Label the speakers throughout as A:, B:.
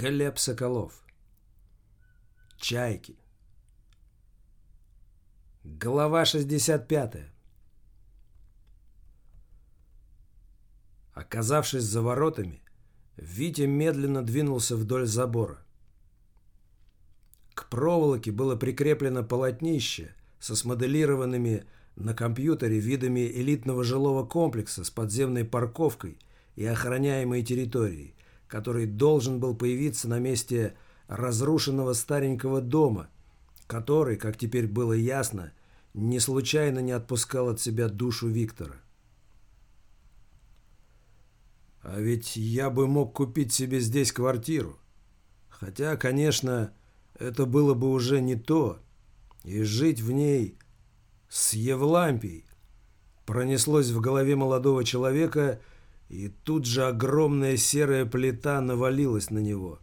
A: Глеб Соколов. Чайки. Глава 65. Оказавшись за воротами, Витя медленно двинулся вдоль забора. К проволоке было прикреплено полотнище со смоделированными на компьютере видами элитного жилого комплекса с подземной парковкой и охраняемой территорией, который должен был появиться на месте разрушенного старенького дома, который, как теперь было ясно, не случайно не отпускал от себя душу Виктора. А ведь я бы мог купить себе здесь квартиру. Хотя, конечно, это было бы уже не то. И жить в ней с Евлампией пронеслось в голове молодого человека, и тут же огромная серая плита навалилась на него.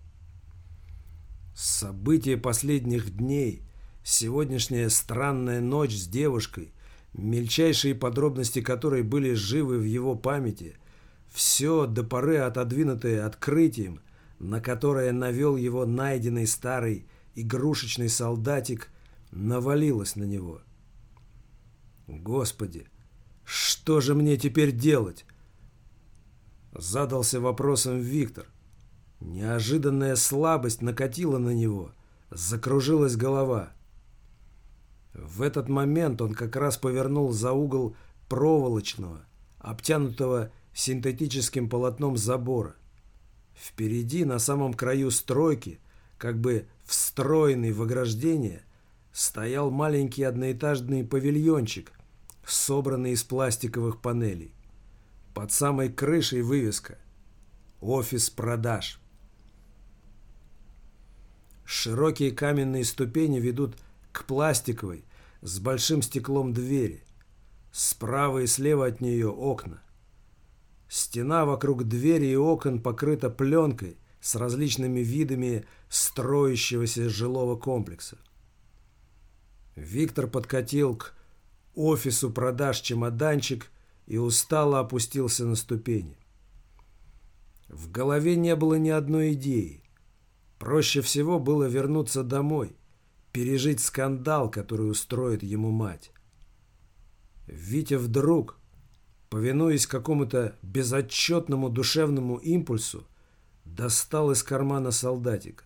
A: События последних дней, сегодняшняя странная ночь с девушкой, мельчайшие подробности которой были живы в его памяти, все до поры отодвинутое открытием, на которое навел его найденный старый игрушечный солдатик, навалилось на него. Господи, что же мне теперь делать? Задался вопросом Виктор. Неожиданная слабость накатила на него. Закружилась голова. В этот момент он как раз повернул за угол проволочного, обтянутого синтетическим полотном забора. Впереди, на самом краю стройки, как бы встроенный в ограждение, стоял маленький одноэтажный павильончик, собранный из пластиковых панелей. Под самой крышей вывеска «Офис продаж». Широкие каменные ступени ведут к пластиковой с большим стеклом двери. Справа и слева от нее окна. Стена вокруг двери и окон покрыта пленкой с различными видами строящегося жилого комплекса. Виктор подкатил к офису продаж чемоданчик и устало опустился на ступени. В голове не было ни одной идеи. Проще всего было вернуться домой, пережить скандал, который устроит ему мать. Витя вдруг, повинуясь какому-то безотчетному душевному импульсу, достал из кармана солдатика.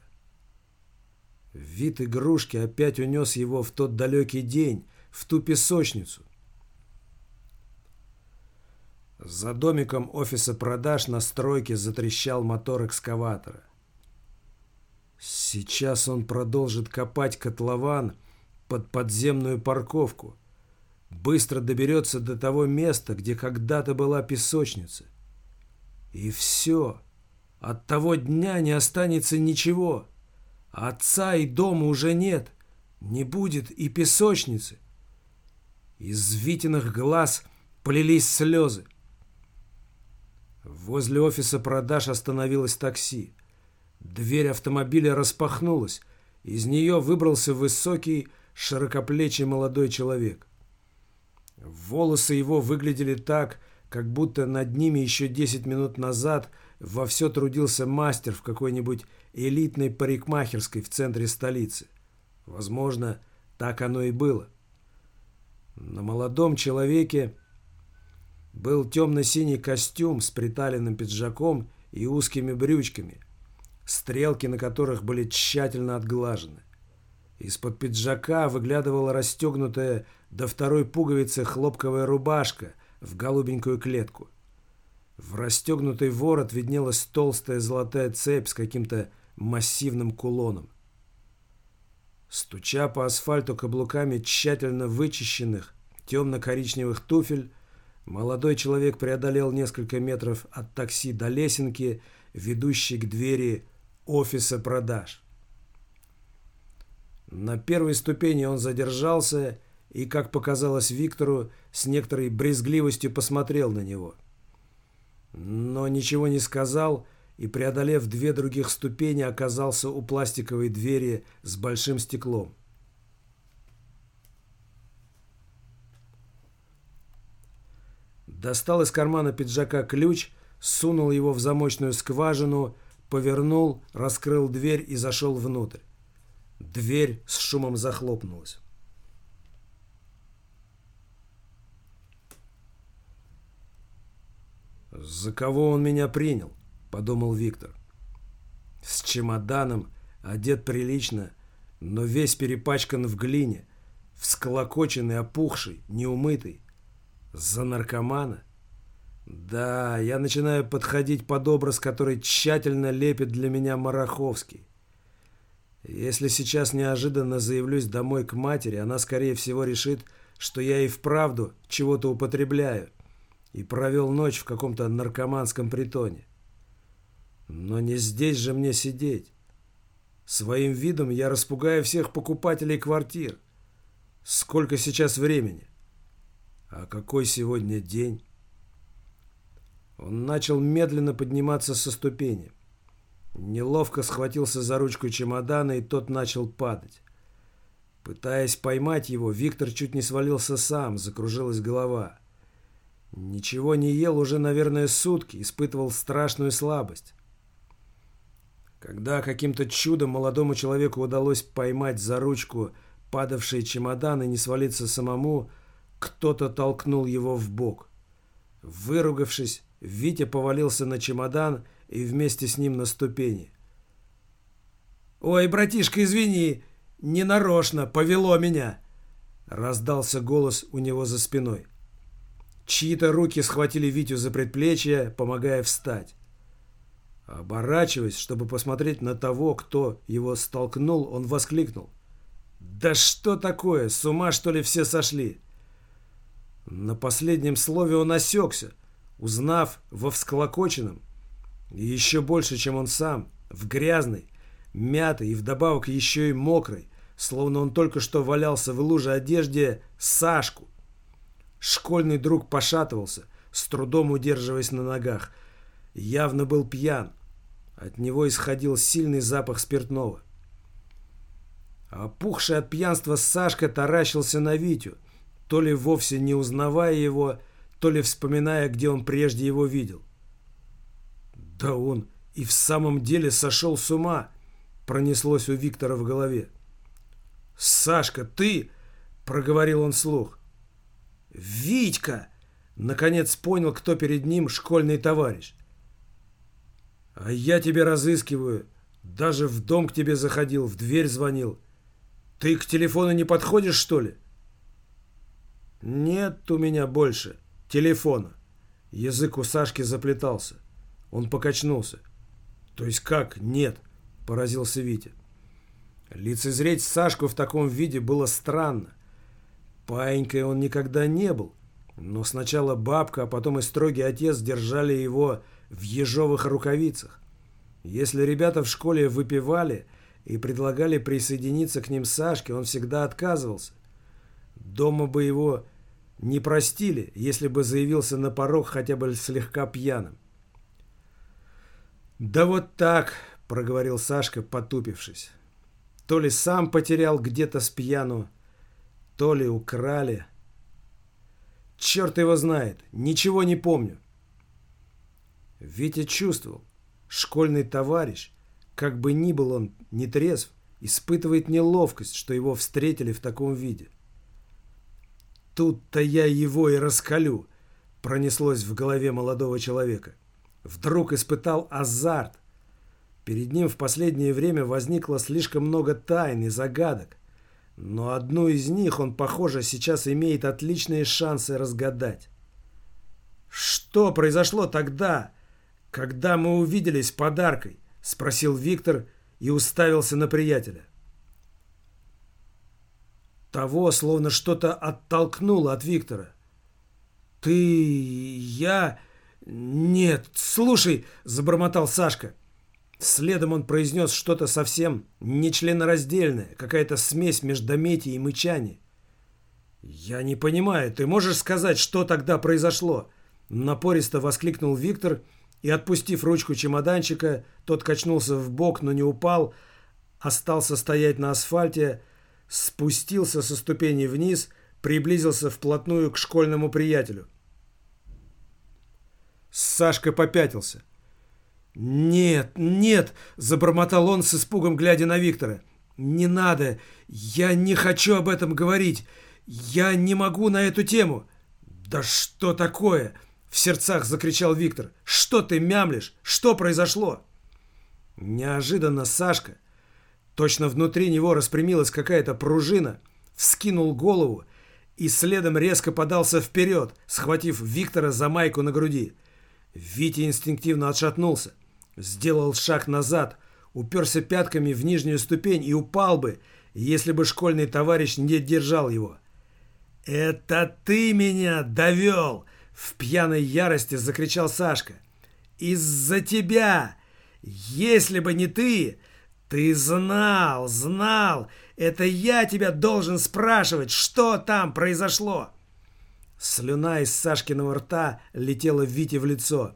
A: Вид игрушки опять унес его в тот далекий день, в ту песочницу, за домиком офиса продаж на стройке затрещал мотор экскаватора. Сейчас он продолжит копать котлован под подземную парковку. Быстро доберется до того места, где когда-то была песочница. И все. От того дня не останется ничего. Отца и дома уже нет. Не будет и песочницы. Из Витиных глаз полились слезы. Возле офиса продаж остановилось такси. Дверь автомобиля распахнулась. Из нее выбрался высокий, широкоплечий молодой человек. Волосы его выглядели так, как будто над ними еще 10 минут назад во все трудился мастер в какой-нибудь элитной парикмахерской в центре столицы. Возможно, так оно и было. На молодом человеке был темно-синий костюм с приталенным пиджаком и узкими брючками, стрелки на которых были тщательно отглажены. Из-под пиджака выглядывала расстегнутая до второй пуговицы хлопковая рубашка в голубенькую клетку. В расстегнутый ворот виднелась толстая золотая цепь с каким-то массивным кулоном. Стуча по асфальту каблуками тщательно вычищенных темно-коричневых туфель, Молодой человек преодолел несколько метров от такси до лесенки, ведущей к двери офиса продаж. На первой ступени он задержался и, как показалось Виктору, с некоторой брезгливостью посмотрел на него. Но ничего не сказал и, преодолев две других ступени, оказался у пластиковой двери с большим стеклом. Достал из кармана пиджака ключ, сунул его в замочную скважину, повернул, раскрыл дверь и зашел внутрь. Дверь с шумом захлопнулась. «За кого он меня принял?» – подумал Виктор. С чемоданом, одет прилично, но весь перепачкан в глине, всколокоченный, опухший, неумытый. За наркомана? Да, я начинаю подходить под образ, который тщательно лепит для меня Мараховский. Если сейчас неожиданно заявлюсь домой к матери, она, скорее всего, решит, что я и вправду чего-то употребляю и провел ночь в каком-то наркоманском притоне. Но не здесь же мне сидеть. Своим видом я распугаю всех покупателей квартир. Сколько сейчас времени? А какой сегодня день? Он начал медленно подниматься со ступени. Неловко схватился за ручку чемодана, и тот начал падать. Пытаясь поймать его, Виктор чуть не свалился сам, закружилась голова. Ничего не ел уже, наверное, сутки, испытывал страшную слабость. Когда каким-то чудом молодому человеку удалось поймать за ручку падавший чемодан и не свалиться самому, кто-то толкнул его в бок. Выругавшись, Витя повалился на чемодан и вместе с ним на ступени. «Ой, братишка, извини, ненарочно, повело меня!» Раздался голос у него за спиной. Чьи-то руки схватили Витю за предплечье, помогая встать. Оборачиваясь, чтобы посмотреть на того, кто его столкнул, он воскликнул. «Да что такое? С ума, что ли, все сошли?» На последнем слове он осекся, узнав во всколокоченном, и еще больше, чем он сам, в грязной, мятой и вдобавок еще и мокрой, словно он только что валялся в луже одежде, Сашку. Школьный друг пошатывался, с трудом удерживаясь на ногах. Явно был пьян. От него исходил сильный запах спиртного. Опухший от пьянства Сашка таращился на Витю, то ли вовсе не узнавая его, то ли вспоминая, где он прежде его видел. «Да он и в самом деле сошел с ума!» пронеслось у Виктора в голове. «Сашка, ты!» — проговорил он слух. «Витька!» Наконец понял, кто перед ним школьный товарищ. «А я тебя разыскиваю. Даже в дом к тебе заходил, в дверь звонил. Ты к телефону не подходишь, что ли?» «Нет у меня больше телефона». Язык у Сашки заплетался. Он покачнулся. «То есть как нет?» – поразился Витя. Лицезреть Сашку в таком виде было странно. Паинькой он никогда не был. Но сначала бабка, а потом и строгий отец держали его в ежовых рукавицах. Если ребята в школе выпивали и предлагали присоединиться к ним Сашке, он всегда отказывался. Дома бы его не простили, если бы заявился на порог хотя бы слегка пьяным. «Да вот так», — проговорил Сашка, потупившись. То ли сам потерял где-то с пьяну, то ли украли. Черт его знает, ничего не помню. Витя чувствовал, школьный товарищ, как бы ни был он не трезв, испытывает неловкость, что его встретили в таком виде. «Тут-то я его и раскалю», — пронеслось в голове молодого человека. Вдруг испытал азарт. Перед ним в последнее время возникло слишком много тайн и загадок. Но одну из них он, похоже, сейчас имеет отличные шансы разгадать. «Что произошло тогда, когда мы увиделись подаркой?» – спросил Виктор и уставился на приятеля. Того словно что-то оттолкнуло от Виктора. «Ты... я...» «Нет, слушай!» – забормотал Сашка. Следом он произнес что-то совсем нечленораздельное, какая-то смесь между дометий и мычанием. «Я не понимаю, ты можешь сказать, что тогда произошло?» Напористо воскликнул Виктор и, отпустив ручку чемоданчика, тот качнулся в бок, но не упал, остался стоять на асфальте, спустился со ступени вниз, приблизился вплотную к школьному приятелю. Сашка попятился. «Нет, нет!» – забормотал он с испугом, глядя на Виктора. «Не надо! Я не хочу об этом говорить! Я не могу на эту тему!» «Да что такое?» – в сердцах закричал Виктор. «Что ты мямлишь? Что произошло?» Неожиданно Сашка, точно внутри него распрямилась какая-то пружина, вскинул голову и следом резко подался вперед, схватив Виктора за майку на груди. Витя инстинктивно отшатнулся, сделал шаг назад, уперся пятками в нижнюю ступень и упал бы, если бы школьный товарищ не держал его. «Это ты меня довел!» — в пьяной ярости закричал Сашка. «Из-за тебя! Если бы не ты, ты знал, знал! Это я тебя должен спрашивать, что там произошло!» Слюна из Сашкиного рта летела Вите в лицо.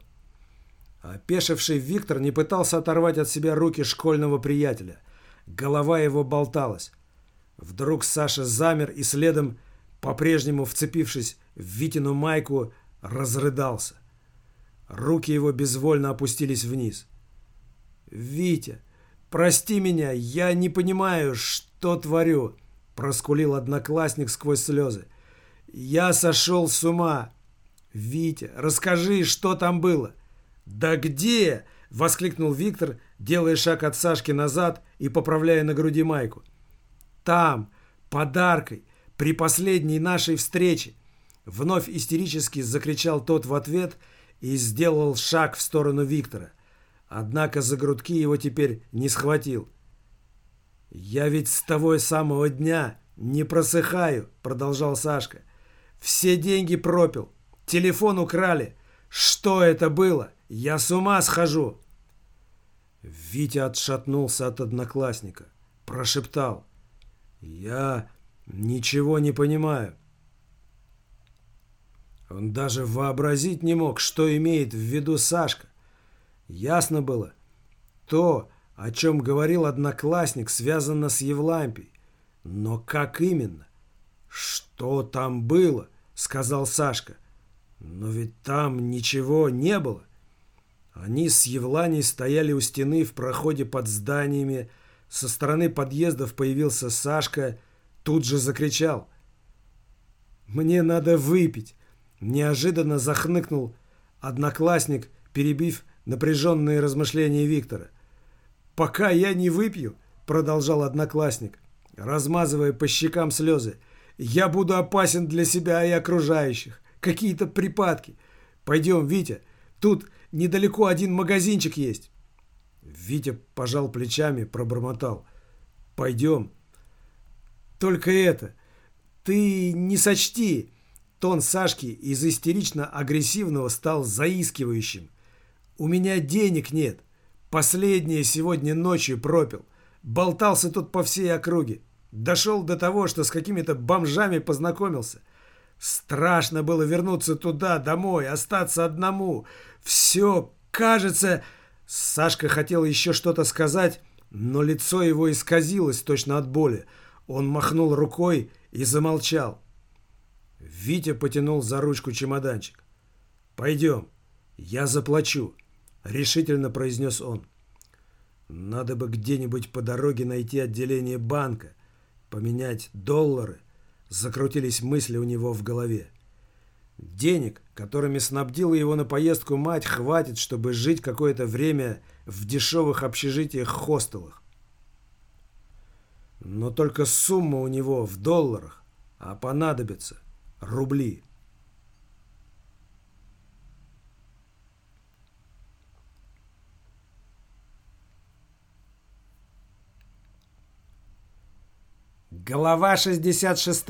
A: Опешивший Виктор не пытался оторвать от себя руки школьного приятеля. Голова его болталась. Вдруг Саша замер и следом, по-прежнему вцепившись в Витину майку, разрыдался. Руки его безвольно опустились вниз. «Витя, прости меня, я не понимаю, что творю», — проскулил одноклассник сквозь слезы. «Я сошел с ума. Витя, расскажи, что там было». «Да где?» — воскликнул Виктор, делая шаг от Сашки назад и поправляя на груди майку. «Там, подаркой, при последней нашей встрече!» Вновь истерически закричал тот в ответ и сделал шаг в сторону Виктора. Однако за грудки его теперь не схватил. «Я ведь с того самого дня не просыхаю», — продолжал Сашка. «Все деньги пропил, телефон украли. Что это было? Я с ума схожу!» Витя отшатнулся от одноклассника, прошептал. «Я ничего не понимаю». Он даже вообразить не мог, что имеет в виду Сашка. Ясно было, то, о чем говорил одноклассник, связано с Евлампией. Но как именно? «Что там было?» — сказал Сашка. «Но ведь там ничего не было». Они с Евланей стояли у стены в проходе под зданиями. Со стороны подъездов появился Сашка, тут же закричал. «Мне надо выпить!» Неожиданно захныкнул одноклассник, перебив напряженные размышления Виктора. «Пока я не выпью», — продолжал одноклассник, размазывая по щекам слезы, «я буду опасен для себя и окружающих. Какие-то припадки. Пойдем, Витя, тут недалеко один магазинчик есть». Витя пожал плечами, пробормотал. «Пойдем». «Только это, ты не сочти». Тон Сашки из истерично-агрессивного стал заискивающим. «У меня денег нет. Последнее сегодня ночью пропил. Болтался тут по всей округе. Дошел до того, что с какими-то бомжами познакомился. Страшно было вернуться туда, домой, остаться одному. Все, кажется... Сашка хотел еще что-то сказать, но лицо его исказилось точно от боли. Он махнул рукой и замолчал. Витя потянул за ручку чемоданчик. «Пойдем, я заплачу», — решительно произнес он. «Надо бы где-нибудь по дороге найти отделение банка, поменять доллары, Закрутились мысли у него в голове. Денег, которыми снабдила его на поездку мать, хватит, чтобы жить какое-то время в дешевых общежитиях-хостелах. Но только сумма у него в долларах, а понадобится рубли. Глава 66.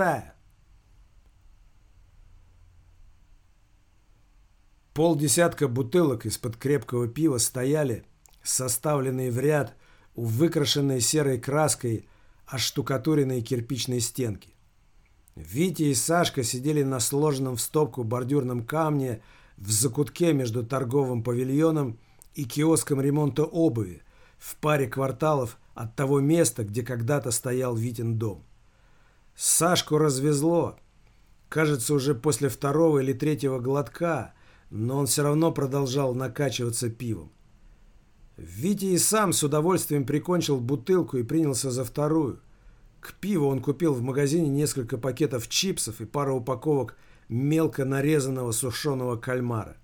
A: Полдесятка бутылок из-под крепкого пива стояли, составленные в ряд у выкрашенной серой краской оштукатуренной кирпичной стенки. Витя и Сашка сидели на сложенном в стопку бордюрном камне в закутке между торговым павильоном и киоском ремонта обуви в паре кварталов от того места, где когда-то стоял Витин дом. Сашку развезло. Кажется, уже после второго или третьего глотка, но он все равно продолжал накачиваться пивом. Витя и сам с удовольствием прикончил бутылку и принялся за вторую. К пиву он купил в магазине несколько пакетов чипсов и пару упаковок мелко нарезанного сушеного кальмара.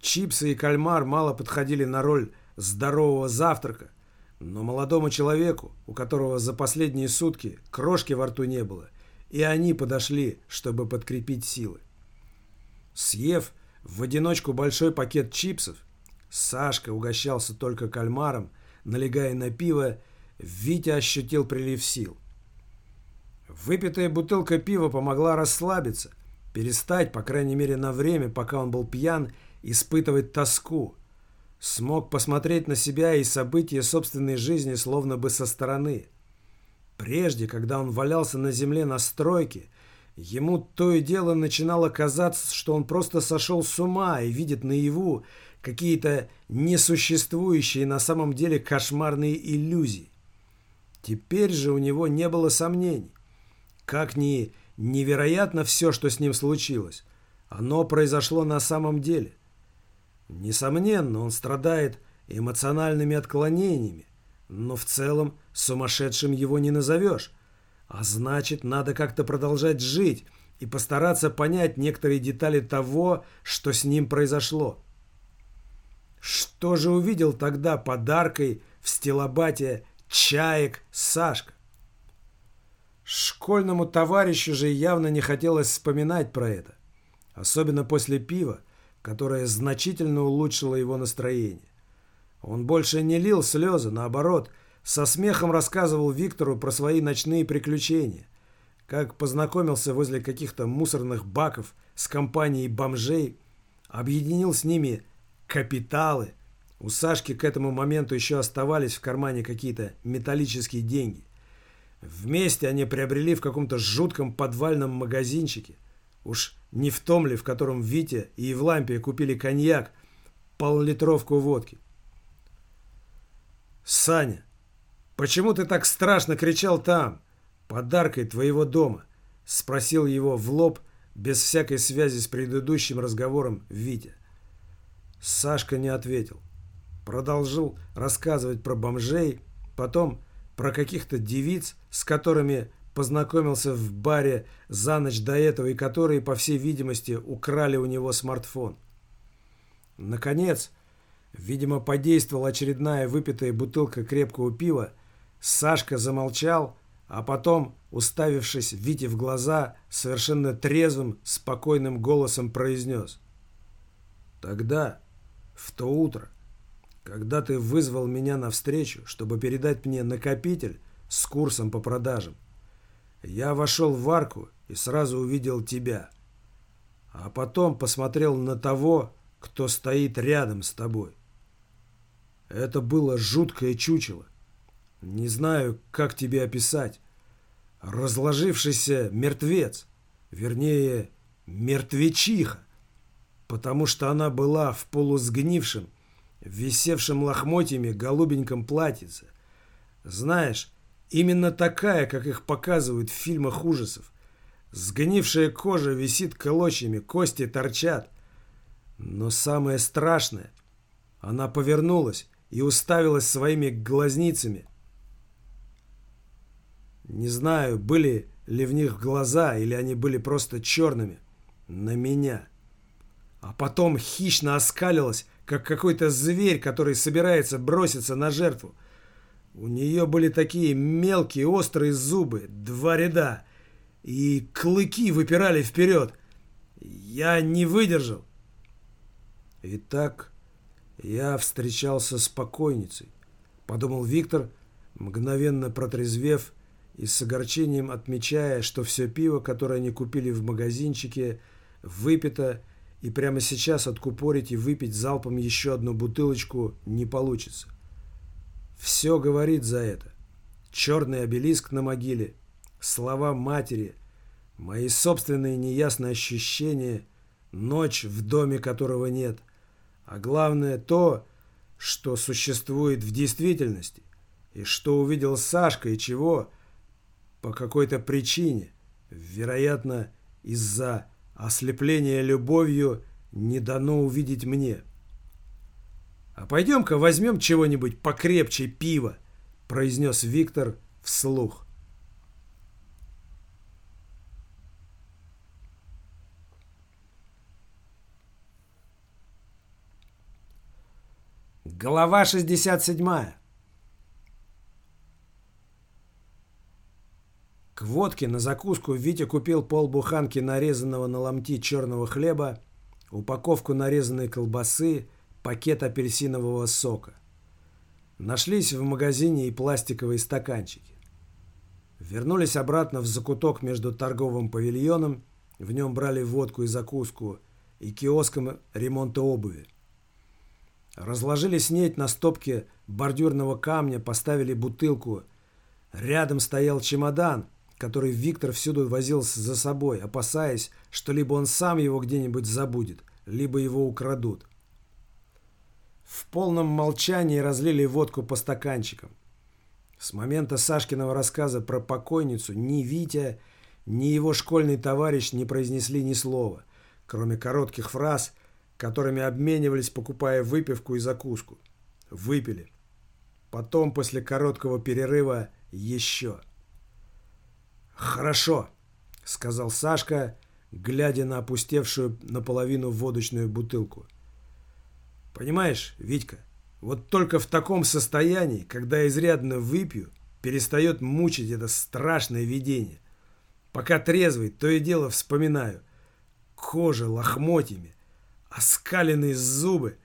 A: Чипсы и кальмар мало подходили на роль здорового завтрака, но молодому человеку, у которого за последние сутки крошки во рту не было, и они подошли, чтобы подкрепить силы. Съев в одиночку большой пакет чипсов, Сашка угощался только кальмаром, налегая на пиво, Витя ощутил прилив сил. Выпитая бутылка пива помогла расслабиться, перестать, по крайней мере на время, пока он был пьян, испытывать тоску. Смог посмотреть на себя и события собственной жизни словно бы со стороны. Прежде, когда он валялся на земле на стройке, ему то и дело начинало казаться, что он просто сошел с ума и видит наяву какие-то несуществующие на самом деле кошмарные иллюзии. Теперь же у него не было сомнений. Как ни невероятно все, что с ним случилось, оно произошло на самом деле. Несомненно, он страдает эмоциональными отклонениями, но в целом сумасшедшим его не назовешь. А значит, надо как-то продолжать жить и постараться понять некоторые детали того, что с ним произошло. Что же увидел тогда подаркой в стилобате чаек Сашка? Школьному товарищу же явно не хотелось вспоминать про это. Особенно после пива, которое значительно улучшило его настроение. Он больше не лил слезы, наоборот, со смехом рассказывал Виктору про свои ночные приключения, как познакомился возле каких-то мусорных баков с компанией бомжей, объединил с ними капиталы. У Сашки к этому моменту еще оставались в кармане какие-то металлические деньги. Вместе они приобрели в каком-то жутком подвальном магазинчике. Уж не в том ли, в котором Витя и Евлампия купили коньяк, пол-литровку водки. «Саня, почему ты так страшно кричал там, подаркой твоего дома?» Спросил его в лоб, без всякой связи с предыдущим разговором Витя. Сашка не ответил. Продолжил рассказывать про бомжей, потом про каких-то девиц, с которыми познакомился в баре за ночь до этого и которые, по всей видимости, украли у него смартфон. Наконец, видимо, подействовала очередная выпитая бутылка крепкого пива, Сашка замолчал, а потом, уставившись Вите в глаза, совершенно трезвым, спокойным голосом произнес. «Тогда, в то утро, когда ты вызвал меня навстречу, чтобы передать мне накопитель с курсом по продажам, я вошел в арку и сразу увидел тебя. А потом посмотрел на того, кто стоит рядом с тобой. Это было жуткое чучело. Не знаю, как тебе описать. Разложившийся мертвец. Вернее, мертвечиха. Потому что она была в полусгнившем, висевшем лохмотьями голубеньком платьице. Знаешь, именно такая, как их показывают в фильмах ужасов. Сгнившая кожа висит клочьями, кости торчат. Но самое страшное, она повернулась и уставилась своими глазницами. Не знаю, были ли в них глаза, или они были просто черными. На меня. А потом хищно оскалилась, как какой-то зверь, который собирается броситься на жертву. У нее были такие мелкие острые зубы, два ряда, и клыки выпирали вперед. Я не выдержал. Итак, я встречался с покойницей, подумал Виктор, мгновенно протрезвев и с огорчением отмечая, что все пиво, которое они купили в магазинчике, выпито и прямо сейчас откупорить и выпить залпом еще одну бутылочку не получится. Все говорит за это. Черный обелиск на могиле, слова матери, мои собственные неясные ощущения, ночь в доме которого нет, а главное то, что существует в действительности, и что увидел Сашка и чего, по какой-то причине, вероятно, из-за ослепление любовью не дано увидеть мне. «А пойдем-ка возьмем чего-нибудь покрепче пива», — произнес Виктор вслух. Глава 67. К водке на закуску Витя купил полбуханки нарезанного на ломти черного хлеба, упаковку нарезанной колбасы, пакет апельсинового сока. Нашлись в магазине и пластиковые стаканчики. Вернулись обратно в закуток между торговым павильоном, в нем брали водку и закуску, и киоском ремонта обуви. Разложили снеть на стопке бордюрного камня, поставили бутылку. Рядом стоял чемодан, который Виктор всюду возил за собой, опасаясь, что либо он сам его где-нибудь забудет, либо его украдут. В полном молчании разлили водку по стаканчикам. С момента Сашкиного рассказа про покойницу ни Витя, ни его школьный товарищ не произнесли ни слова, кроме коротких фраз, которыми обменивались, покупая выпивку и закуску. Выпили. Потом, после короткого перерыва, еще. «Хорошо», — сказал Сашка, глядя на опустевшую наполовину водочную бутылку. «Понимаешь, Витька, вот только в таком состоянии, когда изрядно выпью, перестает мучить это страшное видение. Пока трезвый, то и дело вспоминаю. Кожа лохмотьями, оскаленные зубы,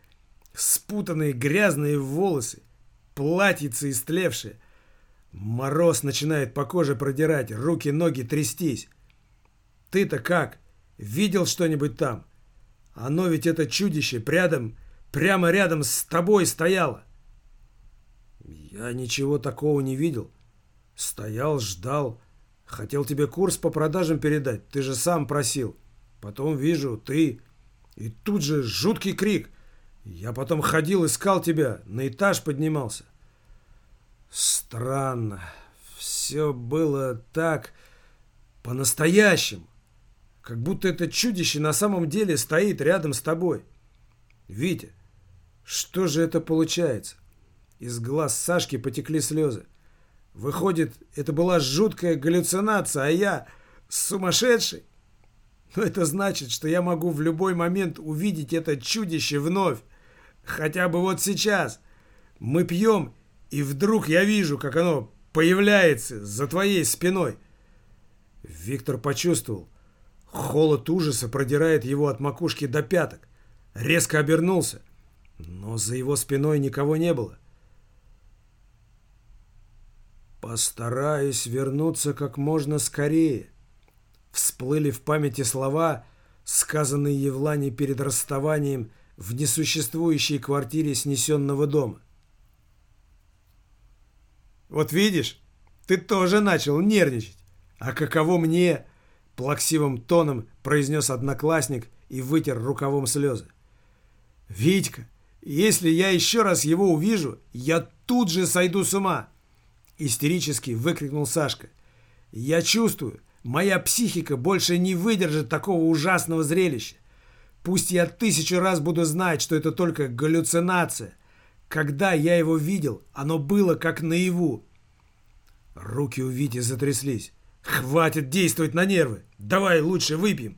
A: спутанные грязные волосы, платьице истлевшее, Мороз начинает по коже продирать, руки, ноги трястись. Ты-то как? Видел что-нибудь там? Оно ведь это чудище рядом, прямо рядом с тобой стояло. Я ничего такого не видел. Стоял, ждал. Хотел тебе курс по продажам передать. Ты же сам просил. Потом вижу, ты... И тут же жуткий крик. Я потом ходил, искал тебя, на этаж поднимался. Странно. Все было так по-настоящему. Как будто это чудище на самом деле стоит рядом с тобой. Витя, что же это получается? Из глаз Сашки потекли слезы. Выходит, это была жуткая галлюцинация, а я сумасшедший? Но это значит, что я могу в любой момент увидеть это чудище вновь. Хотя бы вот сейчас. Мы пьем и вдруг я вижу, как оно появляется за твоей спиной. Виктор почувствовал. Холод ужаса продирает его от макушки до пяток. Резко обернулся, но за его спиной никого не было. «Постараюсь вернуться как можно скорее», — всплыли в памяти слова, сказанные Евлане перед расставанием в несуществующей квартире снесенного дома. Вот видишь, ты тоже начал нервничать. А каково мне?» Плаксивым тоном произнес одноклассник и вытер рукавом слезы. «Витька, если я еще раз его увижу, я тут же сойду с ума!» Истерически выкрикнул Сашка. «Я чувствую, моя психика больше не выдержит такого ужасного зрелища. Пусть я тысячу раз буду знать, что это только галлюцинация, когда я его видел, оно было как наяву. Руки у Вити затряслись. «Хватит действовать на нервы! Давай лучше выпьем!»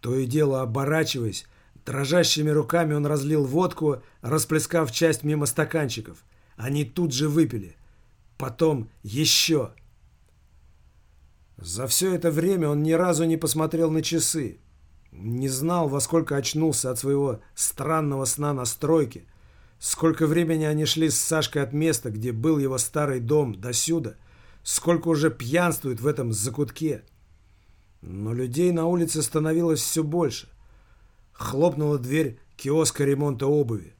A: То и дело оборачиваясь, дрожащими руками он разлил водку, расплескав часть мимо стаканчиков. Они тут же выпили. Потом еще. За все это время он ни разу не посмотрел на часы. Не знал, во сколько очнулся от своего странного сна на стройке – Сколько времени они шли с Сашкой от места, где был его старый дом, до сюда. Сколько уже пьянствует в этом закутке. Но людей на улице становилось все больше. Хлопнула дверь киоска ремонта обуви.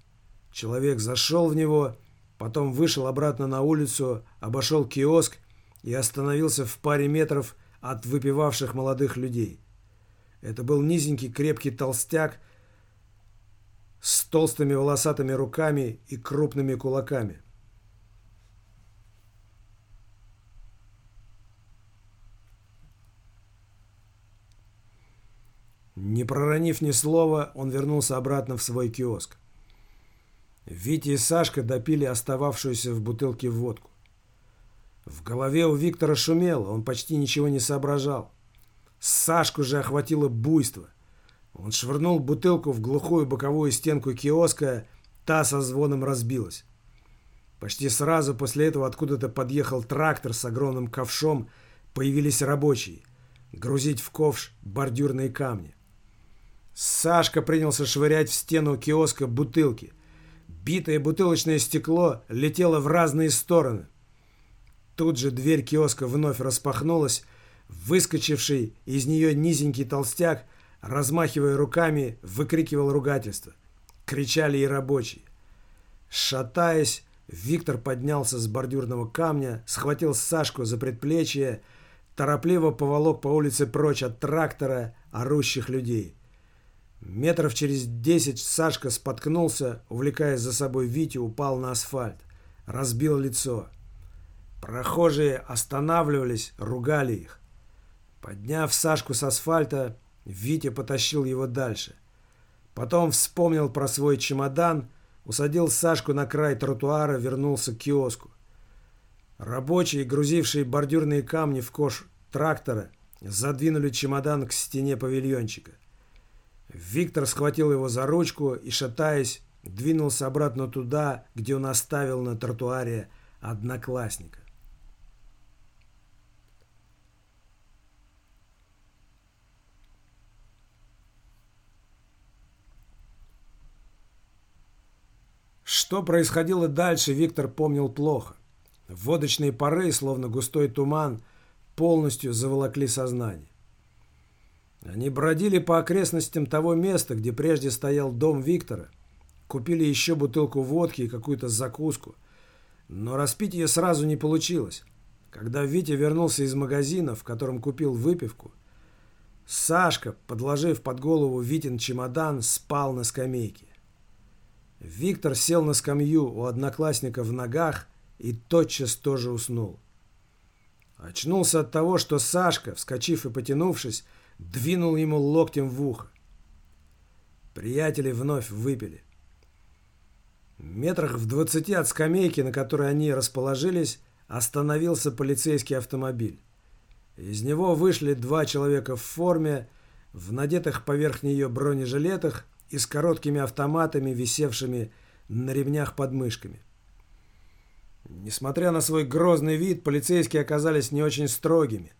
A: Человек зашел в него, потом вышел обратно на улицу, обошел киоск и остановился в паре метров от выпивавших молодых людей. Это был низенький крепкий толстяк с толстыми волосатыми руками и крупными кулаками. Не проронив ни слова, он вернулся обратно в свой киоск. Витя и Сашка допили остававшуюся в бутылке водку. В голове у Виктора шумело, он почти ничего не соображал. Сашку же охватило буйство. Он швырнул бутылку в глухую боковую стенку киоска, та со звоном разбилась. Почти сразу после этого откуда-то подъехал трактор с огромным ковшом, появились рабочие. Грузить в ковш бордюрные камни. Сашка принялся швырять в стену киоска бутылки. Битое бутылочное стекло летело в разные стороны. Тут же дверь киоска вновь распахнулась. Выскочивший из нее низенький толстяк, размахивая руками, выкрикивал ругательство. Кричали и рабочие. Шатаясь, Виктор поднялся с бордюрного камня, схватил Сашку за предплечье, торопливо поволок по улице прочь от трактора, орущих людей. Метров через десять Сашка споткнулся, увлекая за собой Витю, упал на асфальт. Разбил лицо. Прохожие останавливались, ругали их. Подняв Сашку с асфальта, Витя потащил его дальше. Потом вспомнил про свой чемодан, усадил Сашку на край тротуара, вернулся к киоску. Рабочие, грузившие бордюрные камни в кош трактора, задвинули чемодан к стене павильончика. Виктор схватил его за ручку и, шатаясь, двинулся обратно туда, где он оставил на тротуаре одноклассника. Что происходило дальше, Виктор помнил плохо. Водочные пары, словно густой туман, полностью заволокли сознание. Они бродили по окрестностям того места, где прежде стоял дом Виктора. Купили еще бутылку водки и какую-то закуску. Но распить ее сразу не получилось. Когда Витя вернулся из магазина, в котором купил выпивку, Сашка, подложив под голову Витин чемодан, спал на скамейке. Виктор сел на скамью у одноклассника в ногах и тотчас тоже уснул. Очнулся от того, что Сашка, вскочив и потянувшись, двинул ему локтем в ухо. Приятели вновь выпили. Метрах в двадцати от скамейки, на которой они расположились, остановился полицейский автомобиль. Из него вышли два человека в форме, в надетых поверх нее бронежилетах и с короткими автоматами, висевшими на ремнях под мышками. Несмотря на свой грозный вид, полицейские оказались не очень строгими.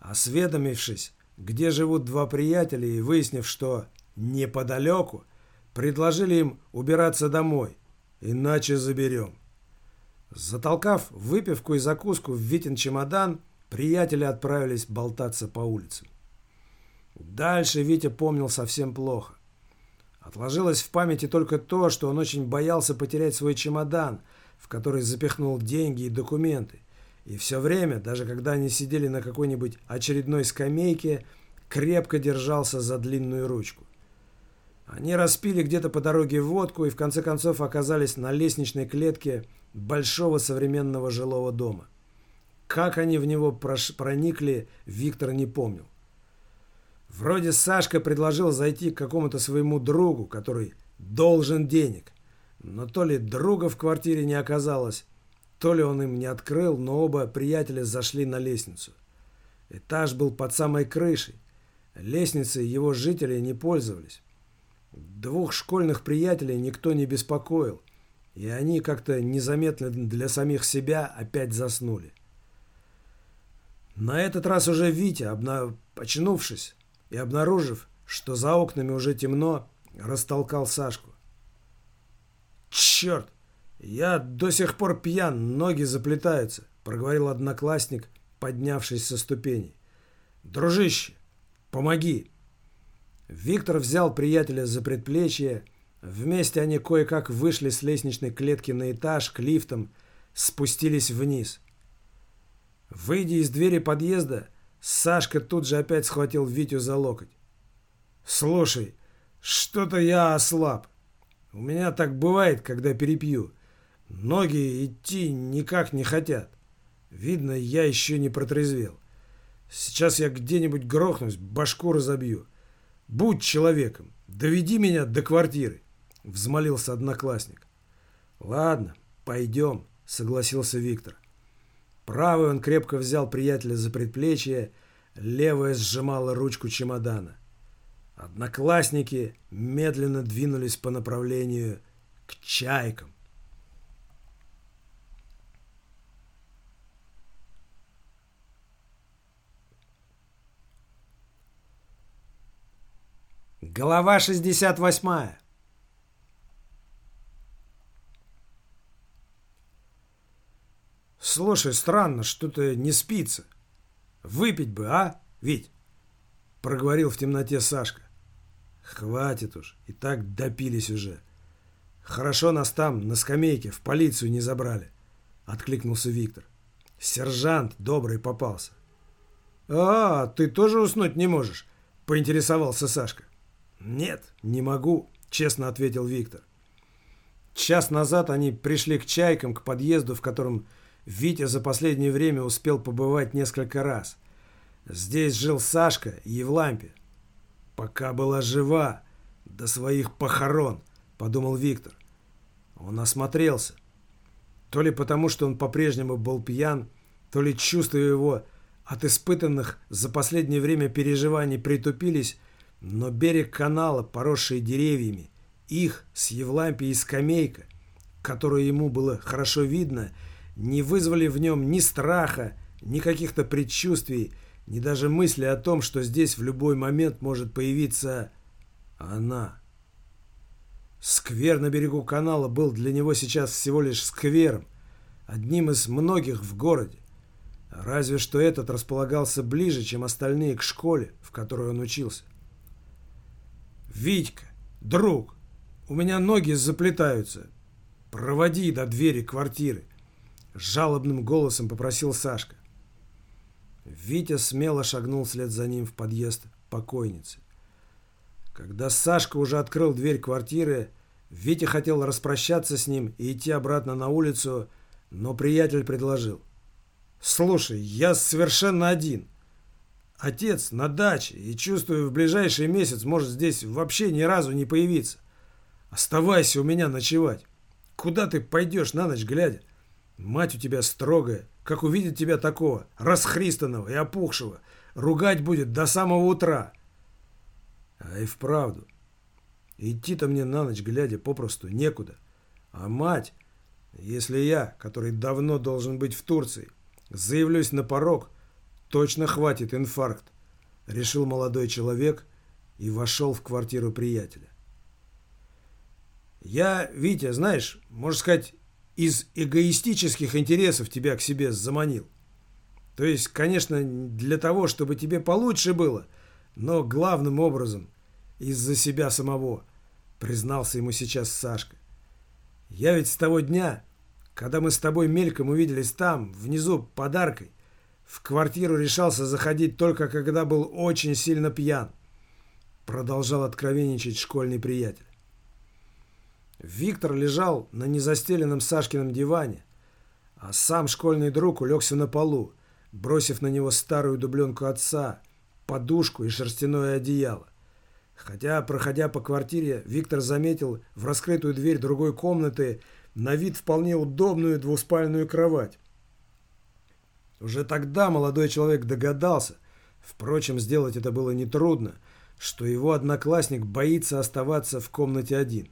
A: Осведомившись, где живут два приятеля, и выяснив, что неподалеку, предложили им убираться домой, иначе заберем. Затолкав выпивку и закуску в Витин чемодан, приятели отправились болтаться по улицам. Дальше Витя помнил совсем плохо. Отложилось в памяти только то, что он очень боялся потерять свой чемодан, в который запихнул деньги и документы, и все время, даже когда они сидели на какой-нибудь очередной скамейке, крепко держался за длинную ручку. Они распили где-то по дороге водку и в конце концов оказались на лестничной клетке большого современного жилого дома. Как они в него проникли, Виктор не помнил. Вроде Сашка предложил зайти к какому-то своему другу, который должен денег. Но то ли друга в квартире не оказалось, то ли он им не открыл, но оба приятеля зашли на лестницу. Этаж был под самой крышей. Лестницей его жители не пользовались. Двух школьных приятелей никто не беспокоил, и они как-то незаметно для самих себя опять заснули. На этот раз уже Витя, обна... очнувшись и обнаружив, что за окнами уже темно, растолкал Сашку. «Черт! «Я до сих пор пьян, ноги заплетаются», — проговорил одноклассник, поднявшись со ступеней. «Дружище, помоги!» Виктор взял приятеля за предплечье. Вместе они кое-как вышли с лестничной клетки на этаж к лифтам, спустились вниз. Выйдя из двери подъезда, Сашка тут же опять схватил Витю за локоть. «Слушай, что-то я ослаб. У меня так бывает, когда перепью. Ноги идти никак не хотят. Видно, я еще не протрезвел. Сейчас я где-нибудь грохнусь, башку разобью. Будь человеком, доведи меня до квартиры, взмолился одноклассник. «Ладно, пойдем», — согласился Виктор. Правый он крепко взял приятеля за предплечье, левая сжимала ручку чемодана. Одноклассники медленно двинулись по направлению к чайкам. Голова 68. Слушай, странно, что-то не спится. Выпить бы, а, Вить? Проговорил в темноте Сашка. Хватит уж, и так допились уже. Хорошо нас там, на скамейке, в полицию не забрали. Откликнулся Виктор. Сержант добрый попался. А, ты тоже уснуть не можешь? Поинтересовался Сашка. «Нет, не могу», — честно ответил Виктор. Час назад они пришли к чайкам, к подъезду, в котором Витя за последнее время успел побывать несколько раз. Здесь жил Сашка Евлампия. Пока была жива, до своих похорон, подумал Виктор. Он осмотрелся. То ли потому, что он по-прежнему был пьян, то ли чувства его от испытанных за последнее время переживаний притупились, но берег канала, поросший деревьями, их с Евлампией скамейка, которую ему было хорошо видно, не вызвали в нем ни страха, ни каких-то предчувствий, ни даже мысли о том, что здесь в любой момент может появиться она. Сквер на берегу канала был для него сейчас всего лишь сквером, одним из многих в городе. Разве что этот располагался ближе, чем остальные к школе, в которой он учился. «Витька, друг, у меня ноги заплетаются. Проводи до двери квартиры», — жалобным голосом попросил Сашка. Витя смело шагнул вслед за ним в подъезд покойницы. Когда Сашка уже открыл дверь квартиры, Витя хотел распрощаться с ним и идти обратно на улицу, но приятель предложил. «Слушай, я совершенно один. Отец на даче и, чувствую, в ближайший месяц может здесь вообще ни разу не появиться. Оставайся у меня ночевать. Куда ты пойдешь на ночь глядя? Мать у тебя строгая, как увидит тебя такого, расхристанного и опухшего, ругать будет до самого утра. А и вправду, идти-то мне на ночь глядя попросту некуда. А мать, если я, который давно должен быть в Турции, заявлюсь на порог – Точно хватит инфаркт, решил молодой человек и вошел в квартиру приятеля. Я, Витя, знаешь, можно сказать, из эгоистических интересов тебя к себе заманил. То есть, конечно, для того, чтобы тебе получше было, но главным образом из-за себя самого, признался ему сейчас Сашка. Я ведь с того дня, когда мы с тобой мельком увиделись там, внизу, подаркой, в квартиру решался заходить только когда был очень сильно пьян. Продолжал откровенничать школьный приятель. Виктор лежал на незастеленном Сашкином диване, а сам школьный друг улегся на полу, бросив на него старую дубленку отца, подушку и шерстяное одеяло. Хотя, проходя по квартире, Виктор заметил в раскрытую дверь другой комнаты на вид вполне удобную двуспальную кровать. Уже тогда молодой человек догадался, впрочем, сделать это было нетрудно, что его одноклассник боится оставаться в комнате один.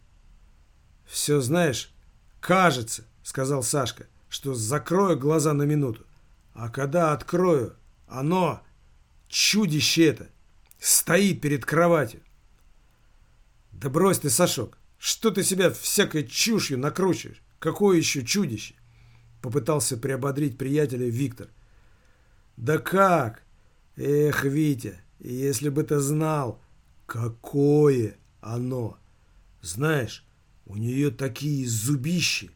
A: «Все знаешь, кажется, — сказал Сашка, — что закрою глаза на минуту. А когда открою, оно, чудище это, стоит перед кроватью. Да брось ты, Сашок, что ты себя всякой чушью накручиваешь? Какое еще чудище? Попытался приободрить приятеля Виктор. Да как? Эх, Витя, если бы ты знал, какое оно. Знаешь, у нее такие зубищи,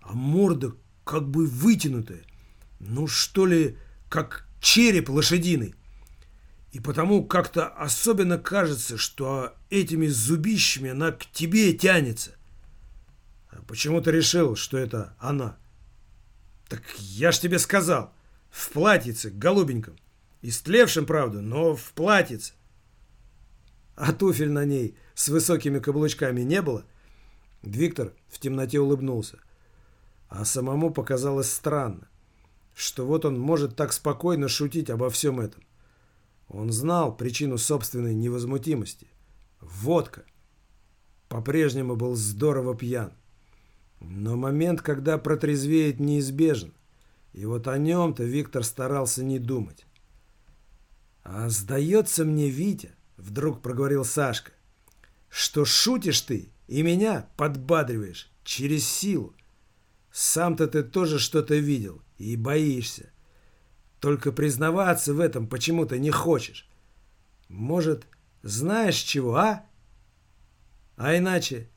A: а морда как бы вытянутая. Ну, что ли, как череп лошадиный. И потому как-то особенно кажется, что этими зубищами она к тебе тянется. А почему ты решил, что это она? Так я ж тебе сказал. В платьице, голубеньком. Истлевшем, правда, но в платьице. А туфель на ней с высокими каблучками не было? Виктор в темноте улыбнулся. а самому показалось странно, что вот он может так спокойно шутить обо всем этом. Он знал причину собственной невозмутимости. Водка. По-прежнему был здорово пьян. Но момент, когда протрезвеет, неизбежен. И вот о нем-то Виктор старался не думать. «А сдается мне, Витя», — вдруг проговорил Сашка, «что шутишь ты и меня подбадриваешь через силу. Сам-то ты тоже что-то видел и боишься. Только признаваться в этом почему-то не хочешь. Может, знаешь чего, а? А иначе,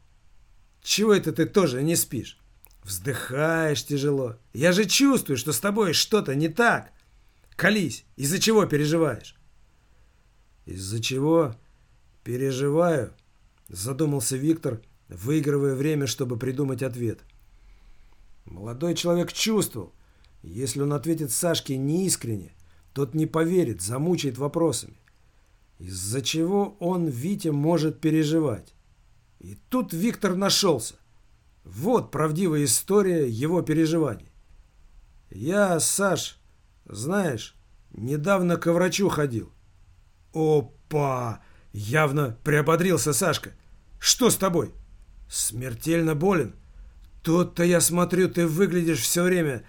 A: чего это ты тоже не спишь? Вздыхаешь тяжело. Я же чувствую, что с тобой что-то не так. Колись, из-за чего переживаешь? Из-за чего переживаю? Задумался Виктор, выигрывая время, чтобы придумать ответ. — Молодой человек чувствовал, если он ответит Сашке неискренне, тот не поверит, замучает вопросами. Из-за чего он, Витя, может переживать? И тут Виктор нашелся. Вот правдивая история его переживаний. Я, Саш, знаешь, недавно к врачу ходил. Опа! Явно приободрился Сашка. Что с тобой? Смертельно болен? Тут-то я смотрю, ты выглядишь все время...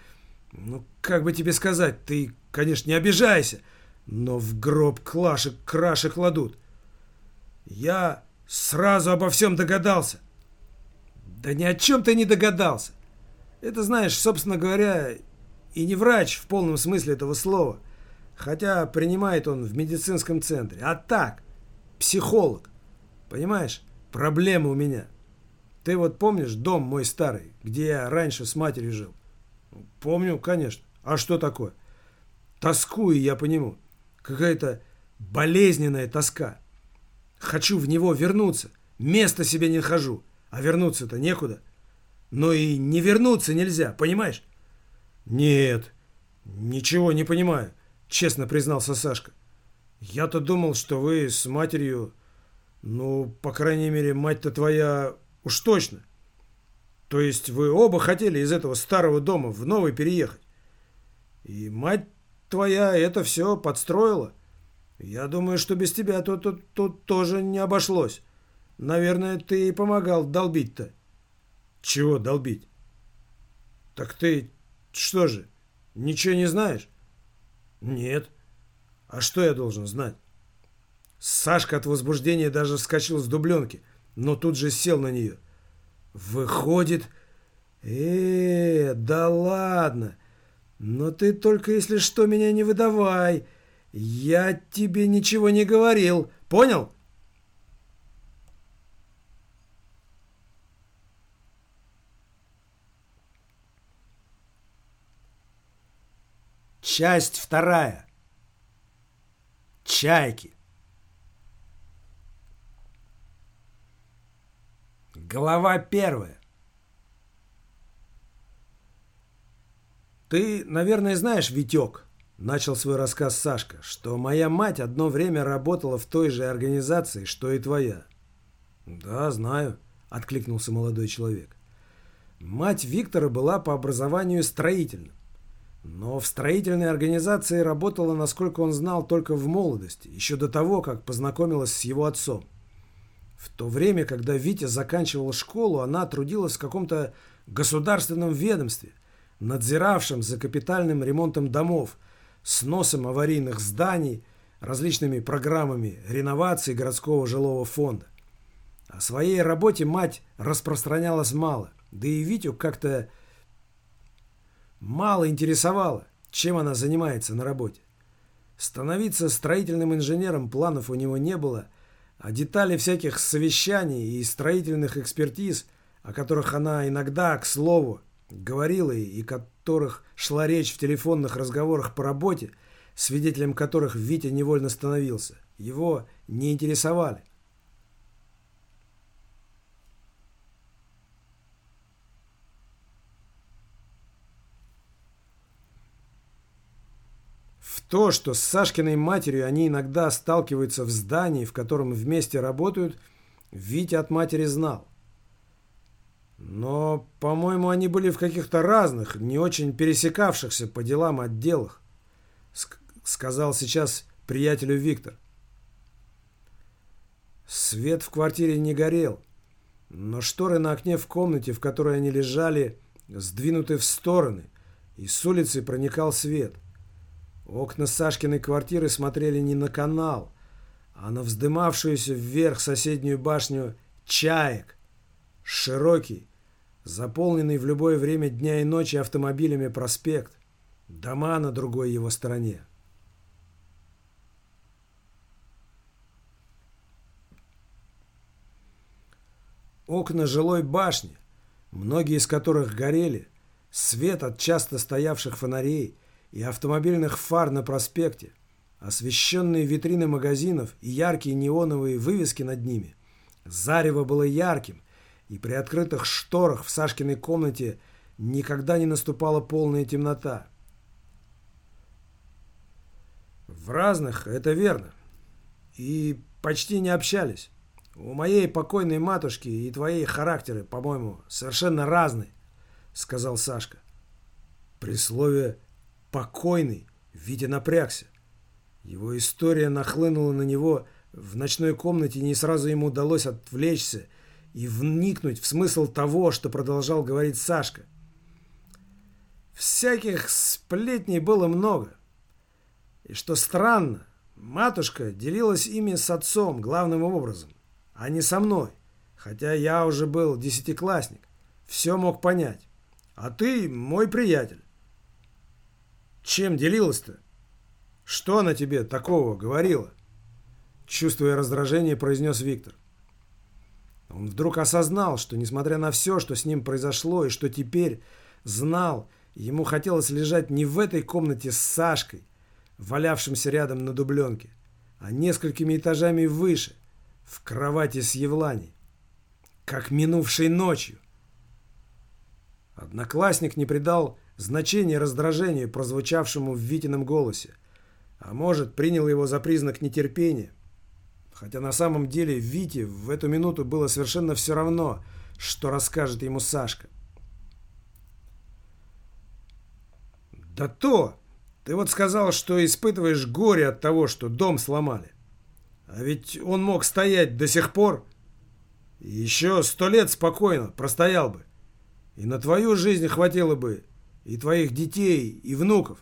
A: Ну, как бы тебе сказать, ты, конечно, не обижайся, но в гроб клашек краши кладут. Я сразу обо всем догадался. Да ни о чем ты не догадался. Это, знаешь, собственно говоря, и не врач в полном смысле этого слова, хотя принимает он в медицинском центре, а так, психолог. Понимаешь, проблема у меня – ты вот помнишь дом мой старый, где я раньше с матерью жил? Помню, конечно. А что такое? Тоскую я по нему. Какая-то болезненная тоска. Хочу в него вернуться. Места себе не нахожу. А вернуться-то некуда. Но и не вернуться нельзя, понимаешь? Нет, ничего не понимаю, честно признался Сашка. Я-то думал, что вы с матерью... Ну, по крайней мере, мать-то твоя Уж точно. То есть вы оба хотели из этого старого дома в новый переехать. И мать твоя это все подстроила. Я думаю, что без тебя тут, тут, тут тоже не обошлось. Наверное, ты и помогал долбить-то. Чего долбить? Так ты что же, ничего не знаешь? Нет. А что я должен знать? Сашка от возбуждения даже вскочил с дубленки – но тут же сел на нее. Выходит... Э, да ладно. Но ты только, если что, меня не выдавай. Я тебе ничего не говорил. Понял? Часть вторая. Чайки. Глава первая. «Ты, наверное, знаешь, Витек, — начал свой рассказ Сашка, — что моя мать одно время работала в той же организации, что и твоя». «Да, знаю», — откликнулся молодой человек. Мать Виктора была по образованию строительным. Но в строительной организации работала, насколько он знал, только в молодости, еще до того, как познакомилась с его отцом. В то время, когда Витя заканчивал школу, она трудилась в каком-то государственном ведомстве, надзиравшем за капитальным ремонтом домов, сносом аварийных зданий, различными программами реновации городского жилого фонда. О своей работе мать распространялась мало, да и Витю как-то мало интересовало, чем она занимается на работе. Становиться строительным инженером планов у него не было – а детали всяких совещаний и строительных экспертиз, о которых она иногда, к слову, говорила и которых шла речь в телефонных разговорах по работе, свидетелем которых Витя невольно становился, его не интересовали. То, что с Сашкиной матерью они иногда сталкиваются в здании, в котором вместе работают, Витя от матери знал. Но, по-моему, они были в каких-то разных, не очень пересекавшихся по делам отделах, сказал сейчас приятелю Виктор. Свет в квартире не горел, но шторы на окне в комнате, в которой они лежали, сдвинуты в стороны, и с улицы проникал свет. Окна Сашкиной квартиры смотрели не на канал, а на вздымавшуюся вверх соседнюю башню чаек. Широкий, заполненный в любое время дня и ночи автомобилями проспект. Дома на другой его стороне. Окна жилой башни, многие из которых горели, свет от часто стоявших фонарей и автомобильных фар на проспекте, освещенные витрины магазинов и яркие неоновые вывески над ними. Зарево было ярким, и при открытых шторах в Сашкиной комнате никогда не наступала полная темнота. В разных, это верно. И почти не общались. У моей покойной матушки и твоей характеры, по-моему, совершенно разные, сказал Сашка. При слове «покойный» Витя напрягся. Его история нахлынула на него в ночной комнате, не сразу ему удалось отвлечься и вникнуть в смысл того, что продолжал говорить Сашка. Всяких сплетней было много. И что странно, матушка делилась ими с отцом главным образом а не со мной. Хотя я уже был десятиклассник, все мог понять. А ты мой приятель. Чем делилась-то? Что она тебе такого говорила? Чувствуя раздражение, произнес Виктор. Он вдруг осознал, что несмотря на все, что с ним произошло, и что теперь знал, ему хотелось лежать не в этой комнате с Сашкой, валявшимся рядом на дубленке, а несколькими этажами выше, в кровати с Евланей, как минувшей ночью. Одноклассник не придал значения раздражению, прозвучавшему в Витином голосе, а может, принял его за признак нетерпения. Хотя на самом деле Вите в эту минуту было совершенно все равно, что расскажет ему Сашка. «Да то! Ты вот сказал, что испытываешь горе от того, что дом сломали. А ведь он мог стоять до сих пор. еще сто лет спокойно простоял бы. И на твою жизнь хватило бы, и твоих детей, и внуков.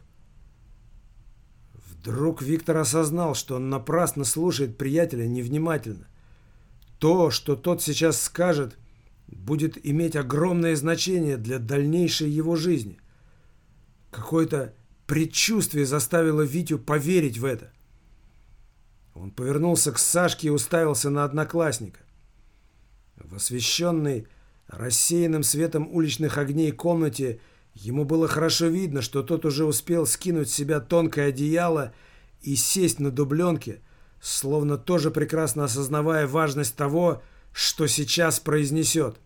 A: Вдруг Виктор осознал, что он напрасно слушает приятеля невнимательно. То, что тот сейчас скажет, будет иметь огромное значение для дальнейшей его жизни. Какое-то предчувствие заставило Витю поверить в это. Он повернулся к Сашке и уставился на одноклассника. В освещенной, рассеянным светом уличных огней комнате ему было хорошо видно, что тот уже успел скинуть с себя тонкое одеяло и сесть на дубленке, словно тоже прекрасно осознавая важность того, что сейчас произнесет.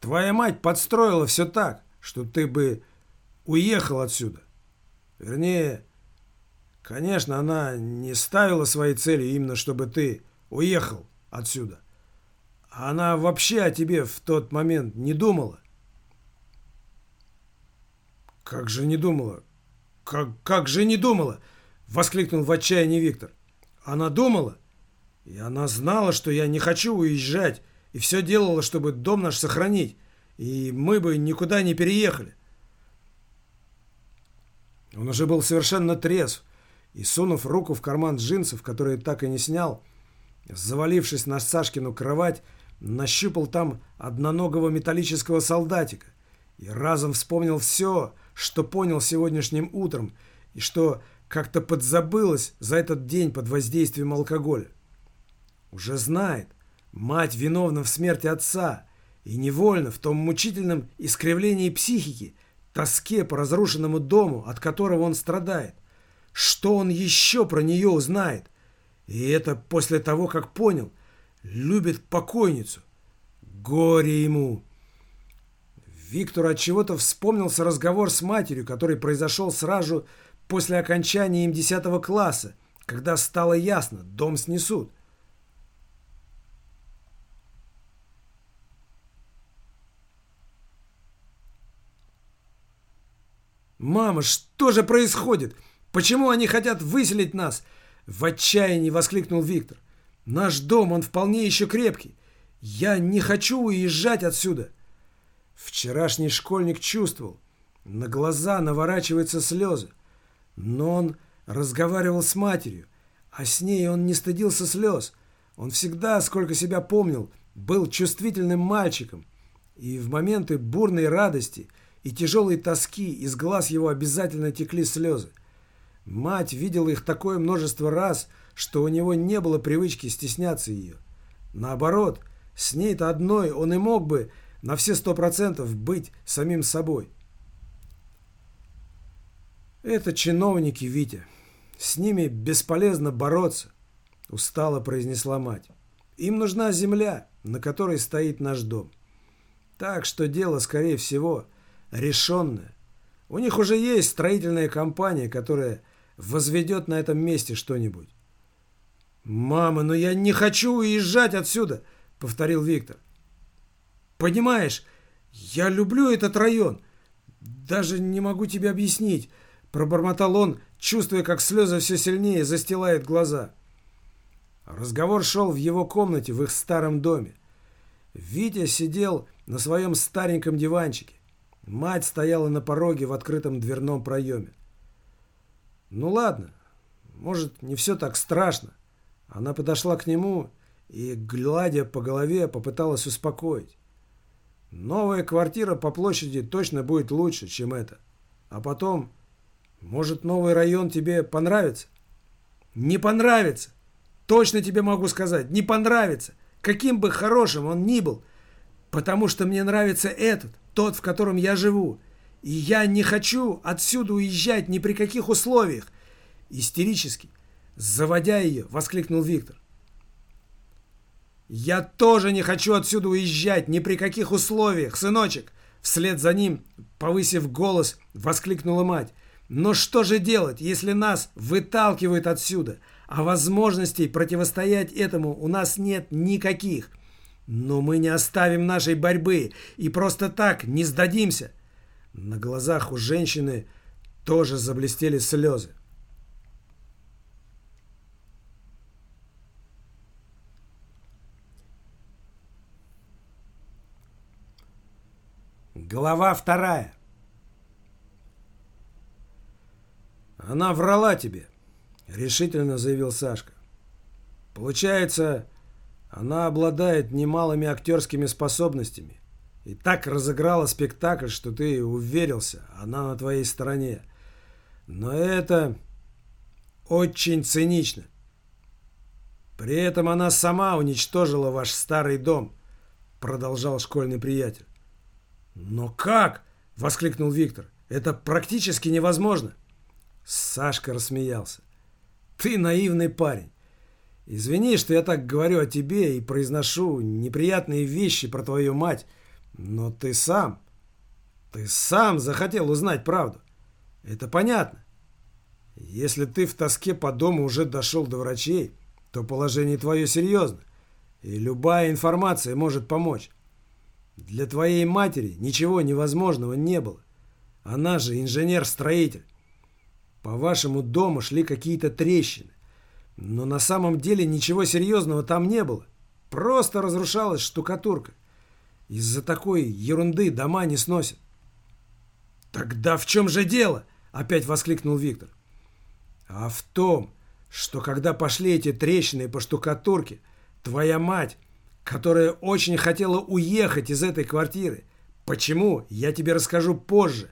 A: Твоя мать подстроила все так, что ты бы уехал отсюда. Вернее, конечно, она не ставила своей целью именно, чтобы ты уехал отсюда. Она вообще о тебе в тот момент не думала. Как же не думала? Как, как же не думала? Воскликнул в отчаянии Виктор. Она думала, и она знала, что я не хочу уезжать, и все делала, чтобы дом наш сохранить, и мы бы никуда не переехали. Он уже был совершенно трезв, и, сунув руку в карман джинсов, которые так и не снял, завалившись на Сашкину кровать, нащупал там одноногого металлического солдатика и разом вспомнил все, что понял сегодняшним утром и что как-то подзабылось за этот день под воздействием алкоголя. Уже знает, Мать виновна в смерти отца, и невольно в том мучительном искривлении психики, тоске по разрушенному дому, от которого он страдает. Что он еще про нее узнает? И это после того, как понял, любит покойницу. Горе ему! Виктору от чего-то вспомнился разговор с матерью, который произошел сразу после окончания им 10 класса, когда стало ясно, дом снесут. «Мама, что же происходит? Почему они хотят выселить нас?» В отчаянии воскликнул Виктор. «Наш дом, он вполне еще крепкий. Я не хочу уезжать отсюда». Вчерашний школьник чувствовал. На глаза наворачиваются слезы. Но он разговаривал с матерью, а с ней он не стыдился слез. Он всегда, сколько себя помнил, был чувствительным мальчиком. И в моменты бурной радости и тяжелой тоски из глаз его обязательно текли слезы. Мать видела их такое множество раз, что у него не было привычки стесняться ее. Наоборот, с ней-то одной он и мог бы на все сто процентов быть самим собой. Это чиновники, Витя. С ними бесполезно бороться, устало произнесла мать. Им нужна земля, на которой стоит наш дом. Так что дело, скорее всего, решенное. У них уже есть строительная компания, которая возведет на этом месте что-нибудь. «Мама, но я не хочу уезжать отсюда!» — повторил Виктор. «Понимаешь, я люблю этот район. Даже не могу тебе объяснить», — пробормотал он, чувствуя, как слезы все сильнее застилают глаза. Разговор шел в его комнате в их старом доме. Витя сидел на своем стареньком диванчике. Мать стояла на пороге в открытом дверном проеме. «Ну ладно, может, не все так страшно». Она подошла к нему и, гладя по голове, попыталась успокоить. «Новая квартира по площади точно будет лучше, чем эта. А потом, может, новый район тебе понравится?» «Не понравится! Точно тебе могу сказать, не понравится! Каким бы хорошим он ни был, потому что мне нравится этот, тот, в котором я живу. И я не хочу отсюда уезжать ни при каких условиях. Истерически, заводя ее, воскликнул Виктор. «Я тоже не хочу отсюда уезжать, ни при каких условиях, сыночек!» Вслед за ним, повысив голос, воскликнула мать. «Но что же делать, если нас выталкивают отсюда, а возможностей противостоять этому у нас нет никаких? Но мы не оставим нашей борьбы и просто так не сдадимся!» На глазах у женщины тоже заблестели слезы. Глава вторая. Она врала тебе, решительно заявил Сашка. Получается, она обладает немалыми актерскими способностями и так разыграла спектакль, что ты уверился, она на твоей стороне. Но это очень цинично. При этом она сама уничтожила ваш старый дом, продолжал школьный приятель. Но как? воскликнул Виктор. Это практически невозможно. Сашка рассмеялся. Ты наивный парень. Извини, что я так говорю о тебе и произношу неприятные вещи про твою мать, но ты сам, ты сам захотел узнать правду. Это понятно. Если ты в тоске по дому уже дошел до врачей, то положение твое серьезно, и любая информация может помочь. Для твоей матери ничего невозможного не было. Она же инженер-строитель. По вашему дому шли какие-то трещины. Но на самом деле ничего серьезного там не было. Просто разрушалась штукатурка. Из-за такой ерунды дома не сносят. «Тогда в чем же дело?» – опять воскликнул Виктор. «А в том, что когда пошли эти трещины по штукатурке, твоя мать, которая очень хотела уехать из этой квартиры, почему, я тебе расскажу позже,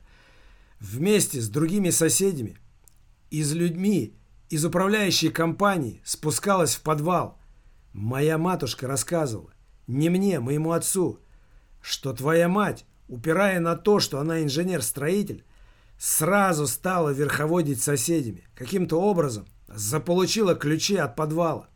A: вместе с другими соседями, из людьми, из управляющей компании спускалась в подвал. Моя матушка рассказывала, не мне, моему отцу, что твоя мать, упирая на то, что она инженер-строитель, сразу стала верховодить соседями. Каким-то образом заполучила ключи от подвала.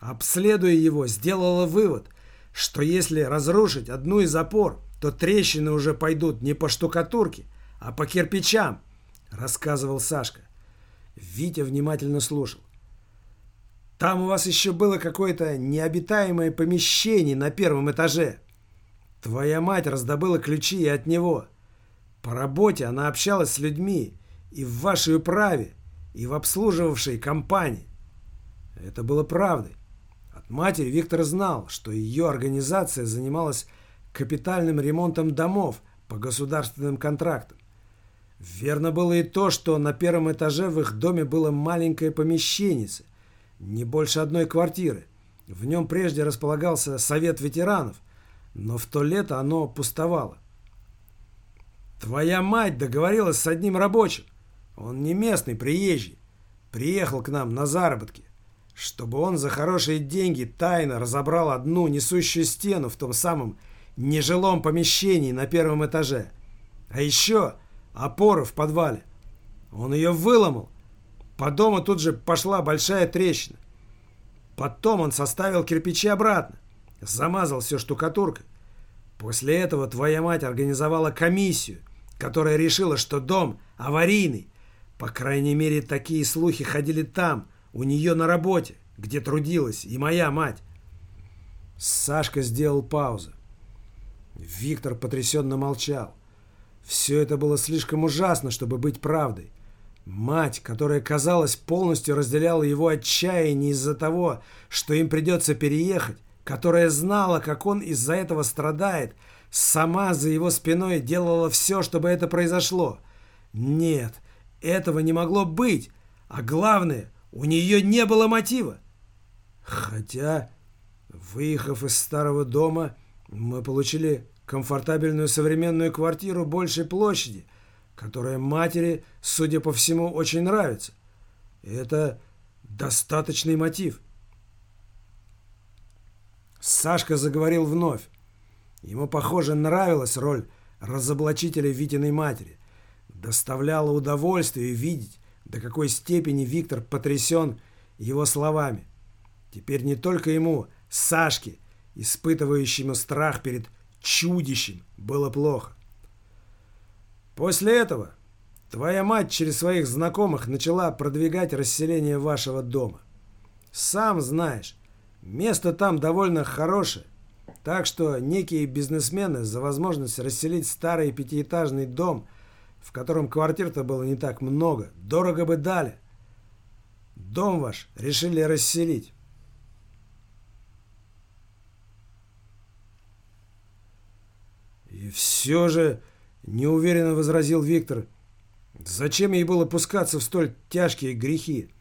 A: Обследуя его, сделала вывод, что если разрушить одну из опор, то трещины уже пойдут не по штукатурке, а по кирпичам, рассказывал Сашка. Витя внимательно слушал. «Там у вас еще было какое-то необитаемое помещение на первом этаже. Твоя мать раздобыла ключи и от него. По работе она общалась с людьми и в вашей управе, и в обслуживавшей компании. Это было правдой. От матери Виктор знал, что ее организация занималась капитальным ремонтом домов по государственным контрактам. Верно было и то, что на первом этаже в их доме было маленькое помещение, не больше одной квартиры. В нем прежде располагался совет ветеранов, но в то лето оно пустовало. Твоя мать договорилась с одним рабочим. Он не местный, приезжий. Приехал к нам на заработки, чтобы он за хорошие деньги тайно разобрал одну несущую стену в том самом нежилом помещении на первом этаже. А еще опоры в подвале. Он ее выломал. По дому тут же пошла большая трещина. Потом он составил кирпичи обратно. Замазал все штукатуркой. После этого твоя мать организовала комиссию, которая решила, что дом аварийный. По крайней мере, такие слухи ходили там, у нее на работе, где трудилась и моя мать. Сашка сделал паузу. Виктор потрясенно молчал. Все это было слишком ужасно, чтобы быть правдой. Мать, которая, казалось, полностью разделяла его отчаяние из-за того, что им придется переехать, которая знала, как он из-за этого страдает, сама за его спиной делала все, чтобы это произошло. Нет, этого не могло быть. А главное, у нее не было мотива. Хотя, выехав из старого дома, мы получили комфортабельную современную квартиру большей площади, которая матери, судя по всему, очень нравится. Это достаточный мотив. Сашка заговорил вновь. Ему, похоже, нравилась роль разоблачителя Витиной матери. Доставляло удовольствие видеть, до какой степени Виктор потрясен его словами. Теперь не только ему, Сашке, испытывающему страх перед чудищем, было плохо. После этого твоя мать через своих знакомых начала продвигать расселение вашего дома. Сам знаешь, Место там довольно хорошее, так что некие бизнесмены за возможность расселить старый пятиэтажный дом, в котором квартир-то было не так много, дорого бы дали. Дом ваш решили расселить. И все же, неуверенно возразил Виктор, зачем ей было пускаться в столь тяжкие грехи?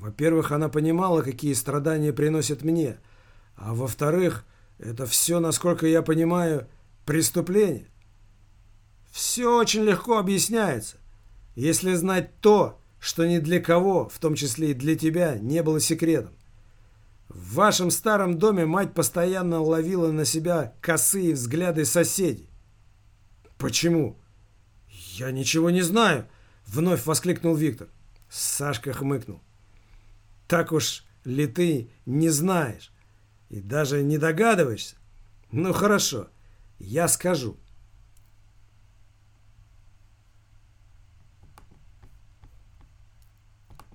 A: Во-первых, она понимала, какие страдания приносят мне. А во-вторых, это все, насколько я понимаю, преступление. Все очень легко объясняется, если знать то, что ни для кого, в том числе и для тебя, не было секретом. В вашем старом доме мать постоянно ловила на себя косые взгляды соседей. «Почему?» «Я ничего не знаю!» — вновь воскликнул Виктор. Сашка хмыкнул. Так уж ли ты не знаешь и даже не догадываешься? Ну хорошо, я скажу.